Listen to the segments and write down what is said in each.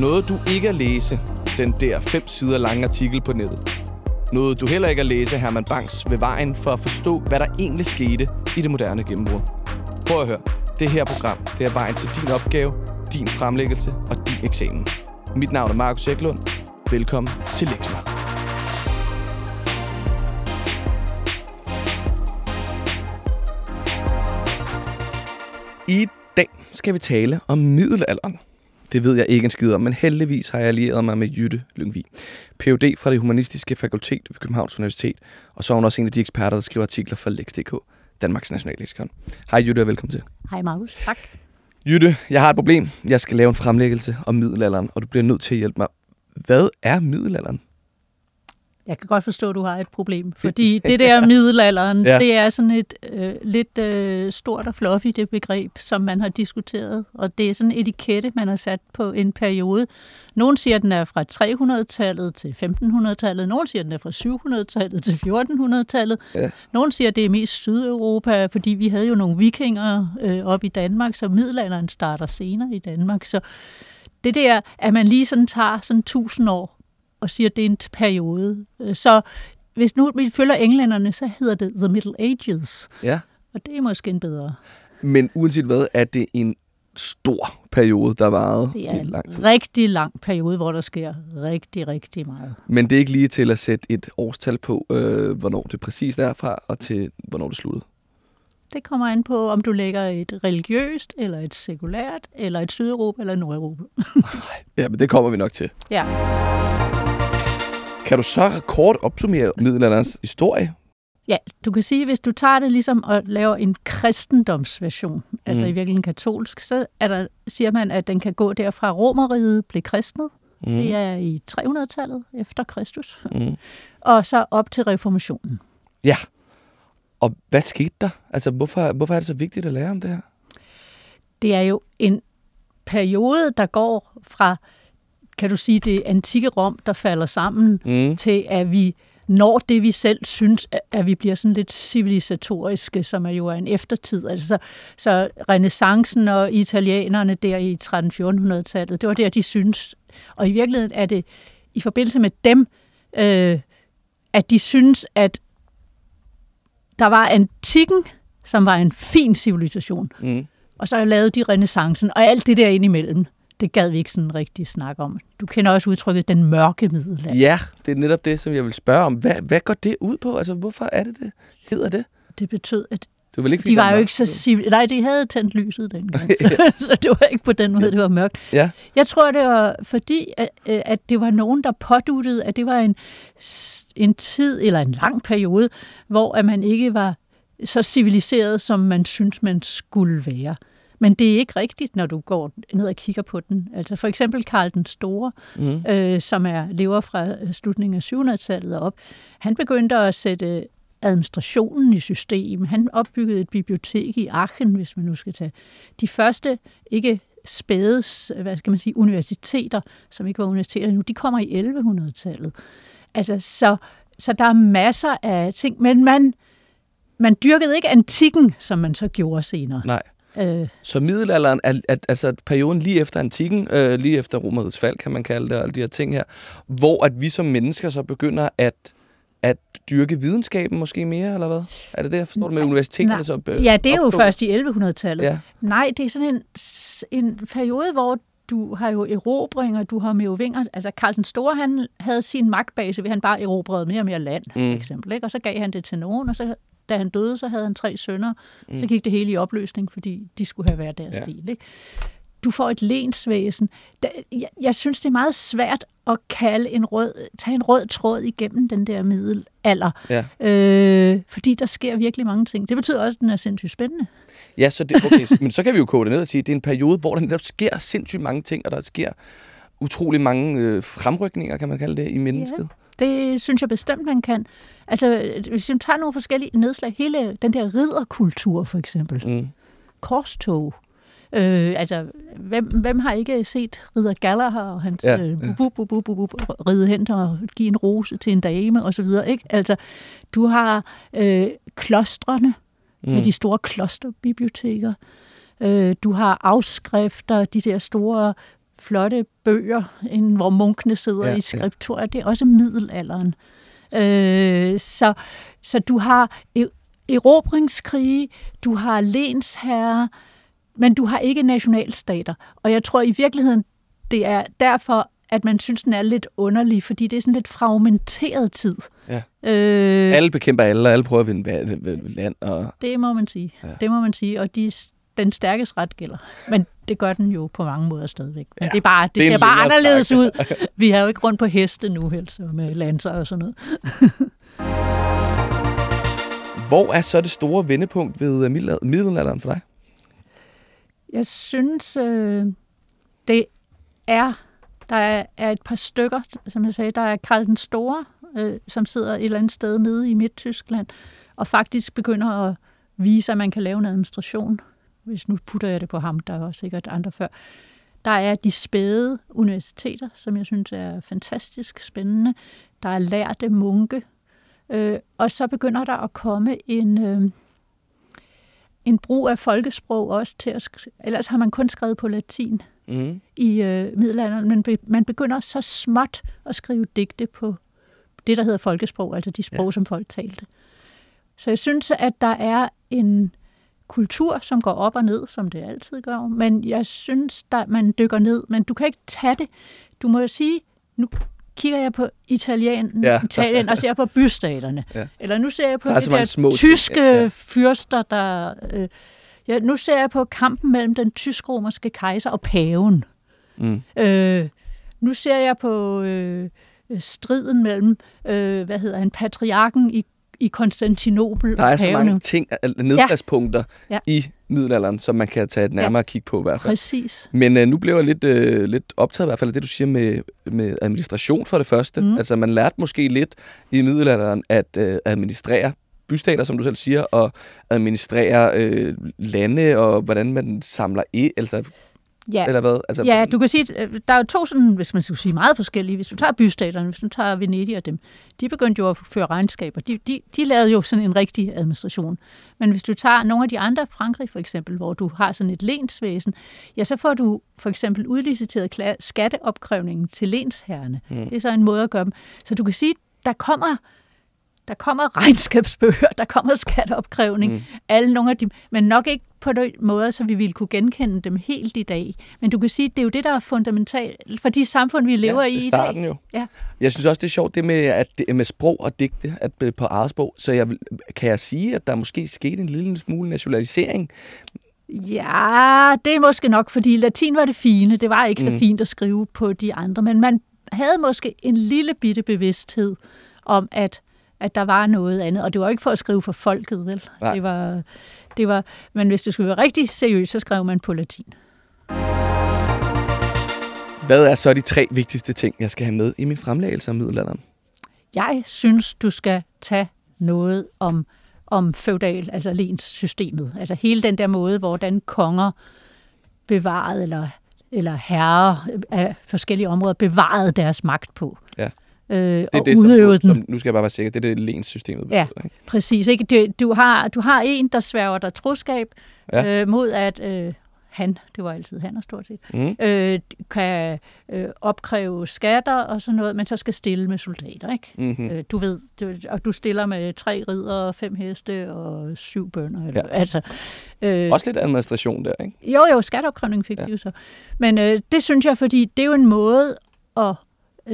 Noget du ikke at læse, den der fem sider lange artikel på nettet. Noget du heller ikke at læse Herman Banks ved vejen for at forstå, hvad der egentlig skete i det moderne gennembrud. Prøv at høre. Det her program, det er vejen til din opgave, din fremlæggelse og din eksamen. Mit navn er Markus Eklund. Velkommen til Lektor. I dag skal vi tale om middelalderen. Det ved jeg ikke en skid om, men heldigvis har jeg allieret mig med Jytte Lyngvi. Ph.D. fra det humanistiske fakultet ved Københavns Universitet, og så er hun også en af de eksperter, der skriver artikler for Lex.dk, Danmarks Nationalleksikon. Hej Jytte, og velkommen til. Hej Markus, tak. Jytte, jeg har et problem. Jeg skal lave en fremlæggelse om middelalderen, og du bliver nødt til at hjælpe mig. Hvad er middelalderen? Jeg kan godt forstå, at du har et problem, fordi det der middelalderen, ja. det er sådan et øh, lidt øh, stort og fluffy det begreb, som man har diskuteret, og det er sådan en etikette, man har sat på en periode. Nogle siger, at den er fra 300-tallet til 1500-tallet, nogle siger, at den er fra 700-tallet til 1400-tallet, ja. nogle siger, at det er mest Sydeuropa, fordi vi havde jo nogle vikinger øh, op i Danmark, så middelalderen starter senere i Danmark, så det der, at man lige sådan tager sådan 1000 år og siger, at det er en periode. Øh, så hvis nu vi følger englænderne, så hedder det The Middle Ages. Ja. Og det er måske en bedre. Men uanset hvad, er det en stor periode, der varede Det er en lang tid. rigtig lang periode, hvor der sker rigtig, rigtig meget. Men det er ikke lige til at sætte et årstal på, øh, hvornår det præcis er fra, og til hvornår det sluttede. Det kommer an på, om du lægger et religiøst, eller et sekulært, eller et Sydeuropa, eller Nordeuropa. ja, men det kommer vi nok til. Ja. Kan du så kort opsummere middelalderens historie? Ja, du kan sige, hvis du tager det ligesom og laver en kristendomsversion, mm. altså i virkeligheden katolsk, så er der, siger man, at den kan gå derfra Romeriet blev kristnet, mm. det er i 300-tallet efter Kristus, mm. og så op til reformationen. Ja, og hvad skete der? Altså, hvorfor, hvorfor er det så vigtigt at lære om det her? Det er jo en periode, der går fra kan du sige, det antikke Rom, der falder sammen, mm. til at vi når det, vi selv synes, at vi bliver sådan lidt civilisatoriske, som er jo er en eftertid. Altså, så, så renaissancen og italienerne der i 13-1400-tallet, det var der, de synes. Og i virkeligheden er det i forbindelse med dem, øh, at de synes, at der var antikken, som var en fin civilisation. Mm. Og så lavede de renaissancen, og alt det der indimellem det gad vi ikke sådan rigtig snakke om. Du kender også udtrykket den mørke middelalder. Ja, det er netop det, som jeg vil spørge om. Hvad, hvad går det ud på? Altså, hvorfor er det det? Hedder det? Det betød, at det var ikke, de var jo ikke så civil... Nej, de havde tændt lyset dengang, så, så det var ikke på den måde, det var mørkt. Ja. Jeg tror, det var fordi, at, at det var nogen, der påduttede, at det var en, en tid eller en lang periode, hvor at man ikke var så civiliseret, som man synes, man skulle være. Men det er ikke rigtigt, når du går ned og kigger på den. Altså for eksempel Karl den Store, mm. øh, som er lever fra slutningen af 700-tallet op. Han begyndte at sætte administrationen i system. Han opbyggede et bibliotek i Aachen, hvis man nu skal tage de første, ikke spædes, hvad skal man sige, universiteter, som ikke var universiteter nu, de kommer i 1100-tallet. Altså, så, så der er masser af ting, men man, man dyrkede ikke antikken, som man så gjorde senere. Nej. Øh. Så middelalderen er, er altså perioden lige efter antikken, øh, lige efter romerets fald, kan man kalde det, og alle de her ting her, hvor at vi som mennesker så begynder at at dyrke videnskaben måske mere, eller hvad? Er det det, jeg forstår det med universiteterne? Så, øh, ja, det er opstod? jo først i 1100-tallet. Ja. Nej, det er sådan en, en periode, hvor du har jo erobringer, du har merovinger. Altså Karl den Store, han havde sin magtbase ved, han bare erobrede mere og mere land, mm. for eksempel. Ikke? Og så gav han det til nogen, og så da han døde, så havde han tre sønner. Mm. Så gik det hele i opløsning, fordi de skulle have hver deres ja. del. Ikke? Du får et lensvæsen. Jeg, jeg synes, det er meget svært at kalde en rød, tage en rød tråd igennem den der middelalder. Ja. Øh, fordi der sker virkelig mange ting. Det betyder også, at den er sindssygt spændende. Ja, så det, okay, men så kan vi jo kode det ned og sige, at det er en periode, hvor der netop sker sindssygt mange ting, og der sker utrolig mange øh, fremrykninger, kan man kalde det, i mennesket. Ja. Det synes jeg bestemt, man kan. Altså, hvis vi tager nogle forskellige nedslag, hele den der ridderkultur for eksempel, mm. korstog, Øh, altså, hvem, hvem har ikke set Ridder Gallagher og hans ja, øh, bu, bu, bu, bu, bu, ride hen og give en rose til en dame og så videre, ikke? Altså, du har øh, klostrene mm. med de store klosterbiblioteker. Øh, du har afskrifter, de der store flotte bøger, en, hvor munkene sidder Ja, i skriptorier. Det er også middelalderen. Øh, så, så du har e- erobringskrige, du har lensherrer, men du har ikke nationalstater. Og jeg tror i virkeligheden, det er derfor, at man synes, den er lidt underlig, fordi det er sådan lidt fragmenteret tid. Ja. Øh, Alle bekæmper alle, og alle prøver at vinde land. Og... det må man sige. Ja. Det må man sige, og de, den stærkes ret gælder. Men det gør den jo på mange måder stadigvæk. Men Ja, det, er bare, det, det er ser bare anderledes ud. Vi har jo ikke rundt på heste nu, helst, med lanser og sådan noget. Hvor er så det store vendepunkt ved øh, middelalder- middelalderen for dig? Jeg synes, øh, det er, der er, er et par stykker, som jeg sagde, der er Karl den Store, øh, som sidder et eller andet sted nede i Midt-Tyskland, og faktisk begynder at vise, at man kan lave en administration. Hvis nu putter jeg det på ham, der var sikkert andre før. Der er de spæde universiteter, som jeg synes er fantastisk spændende. Der er lærte munke. Øh, og så begynder der at komme en, øh, en brug af folkesprog også til at ellers har man kun skrevet på latin Mm. i øh, middelalderen, men be- man begynder så småt at skrive digte på det, der hedder folkesprog, altså de sprog, ja. som folk talte. Så jeg synes, at der er en kultur, som går op og ned, som det altid gør, men jeg synes, at man dykker ned, men du kan ikke tage det. Du må jo sige, nu kigger jeg på Italien, Ja. Italien og ser på bystaterne. Ja. Eller nu ser jeg på Der er de der små tyske Ja, ja, ja. ja. fyrster, der... Øh, ja, nu ser jeg på kampen mellem den tysk-romerske kejser og paven. Mm. Øh, nu ser jeg på øh, striden mellem, øh, hvad hedder han, patriarken i, i Konstantinopel Der er og så mange ting, nedslagspunkter Ja. i middelalderen, som man kan tage et nærmere kig på i hvert fald. Præcis. Men øh, nu blev jeg lidt, øh, lidt optaget i hvert fald af det, du siger med, med administration for det første. Mm. Altså man lærte måske lidt i middelalderen at øh, administrere bystater, som du selv siger, og administrere øh, lande, og hvordan man samler e, altså, Ja. eller hvad? Altså, Ja, du kan sige, øh, der er jo to sådan, hvis man skulle sige meget forskellige. Hvis du tager bystaterne, hvis du tager Venedig og dem, de begyndte jo at føre regnskaber. De, de, de lavede jo sådan en rigtig administration. Men hvis du tager nogle af de andre, Frankrig for eksempel, hvor du har sådan et lensvæsen, ja, så får du for eksempel udliciteret skatteopkrævningen til lensherrene. Mm. Det er så en måde at gøre dem. Så du kan sige, der kommer der kommer regnskabsbøger, der kommer skatteopkrævning, Mm. alle nogle af dem, men nok ikke på den måde, så vi ville kunne genkende dem helt i dag. Men du kan sige, det er jo det, der er fundamentalt for de samfund, vi lever ja, i i dag. jo. Ja. Jeg synes også, det er sjovt, det med, at det, med sprog og digte at, øh, på eget sprog. Så jeg, kan jeg sige, at der måske skete en lille smule nationalisering? Ja, det er måske nok, fordi latin var det fine. Det var ikke Mm. så fint at skrive på de andre, men man havde måske en lille bitte bevidsthed om, at at der var noget andet. Og det var ikke for at skrive for folket, vel? Nej. Det var, det var, men hvis det skulle være rigtig seriøst, så skrev man på latin. Hvad er så de tre vigtigste ting, jeg skal have med i min fremlæggelse af middelalderen? Jeg synes, du skal tage noget om, om feudal, altså lenssystemet. Altså hele den der måde, hvordan konger bevarede, eller, eller herrer af forskellige områder bevarede deres magt på. Øh, Det er og det, udøvede som, den. som, nu skal jeg bare være sikker, det er det lenssystemet. Ja. ikke? Præcis. Ikke? Du, du, har, du har en, der sværger dig troskab Ja. øh, mod, at øh, han, det var altid han og stort set, Mm. øh, kan øh, opkræve skatter og sådan noget, men så skal stille med soldater, ikke? Mm-hmm. Øh, du ved, du, og du stiller med tre ridder, fem heste og syv bønder. Eller, Ja. altså, øh, Også lidt administration der, ikke? jo, jo, skatteopkrævning fik ja. de jo så. Men øh, det synes jeg, fordi det er jo en måde at...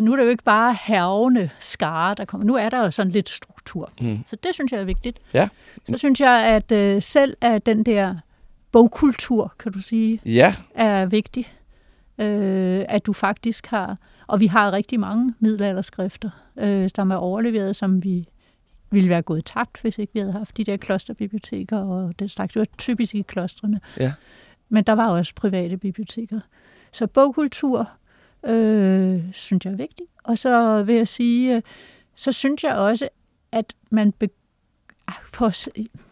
Nu er det jo ikke bare hervende skare, der kommer. Nu er der jo sådan lidt struktur. Mm. Så det synes jeg er vigtigt. Ja. Så synes jeg, at øh, selv at den der bogkultur, kan du sige, Ja, er vigtig. Øh, at du faktisk har, og vi har rigtig mange middelalderskrifter, øh, som er overleveret, som vi ville være gået tabt, hvis ikke vi havde haft de der klosterbiblioteker og den slags. Det var typisk i klostrene. Ja. Men der var også private biblioteker. Så bogkultur øh, synes jeg er vigtig. Og så vil jeg sige, øh, så synes jeg også, at man be, ah, for,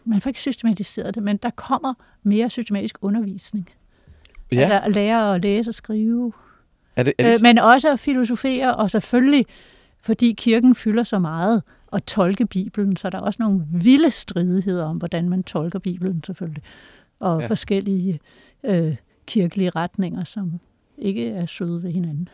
man får ikke systematiseret det, men der kommer mere systematisk undervisning. ja. Altså at lære at læse og skrive. Er det, er det, Øh, men også at filosofere, og selvfølgelig, fordi kirken fylder så meget, at tolke Bibelen, så der er også nogle vilde stridigheder om, hvordan man tolker Bibelen selvfølgelig. Og ja. forskellige øh, kirkelige retninger, som ikke er søde ved hinanden.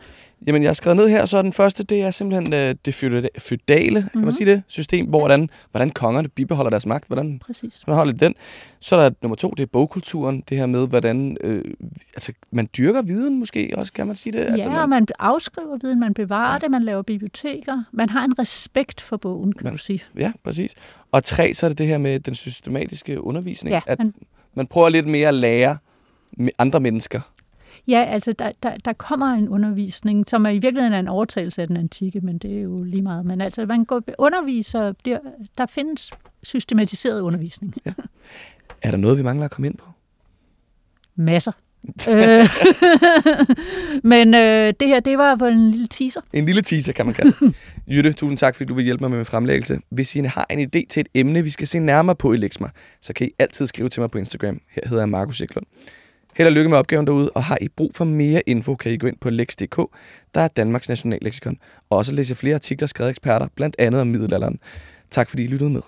Jamen, jeg har skrevet ned her, så den første, det er simpelthen øh, det feudale, feudale kan man Mhm. sige det, system, hvor hvordan, hvordan kongerne bibeholder deres magt, hvordan Præcis. man holder den. Så er der nummer to, det er bogkulturen, det her med, hvordan øh, altså, man dyrker viden måske også, kan man sige det? altså, Ja, og man afskriver viden, man bevarer Ja. det, man laver biblioteker. Man har en respekt for bogen, kan Man- du sige. Ja, præcis. Og tre, så er det det her med den systematiske undervisning. Ja, at man, man prøver lidt mere at lære andre mennesker. Ja altså der, der, der kommer en undervisning, som er i virkeligheden er en overtagelse af den antikke, men det er jo lige meget. Men altså, man går underviser, bliver, der findes systematiseret undervisning. Er der noget, vi mangler at komme ind på? Masser. øh, men øh, det her, det var på en lille teaser. En lille teaser, kan man kalde. Jytte, tusind tak, fordi du vil hjælpe mig med min fremlæggelse. Hvis I har en idé til et emne, vi skal se nærmere på i Lexma, så kan I altid skrive til mig på Instagram. Her hedder jeg Markus Eklund. Held og lykke med opgaven derude, og har I brug for mere info, kan I gå ind på lex.dk, der er Danmarks nationalleksikon, og også læse flere artikler skrevet af eksperter, blandt andet om middelalderen. Tak fordi I lyttede med.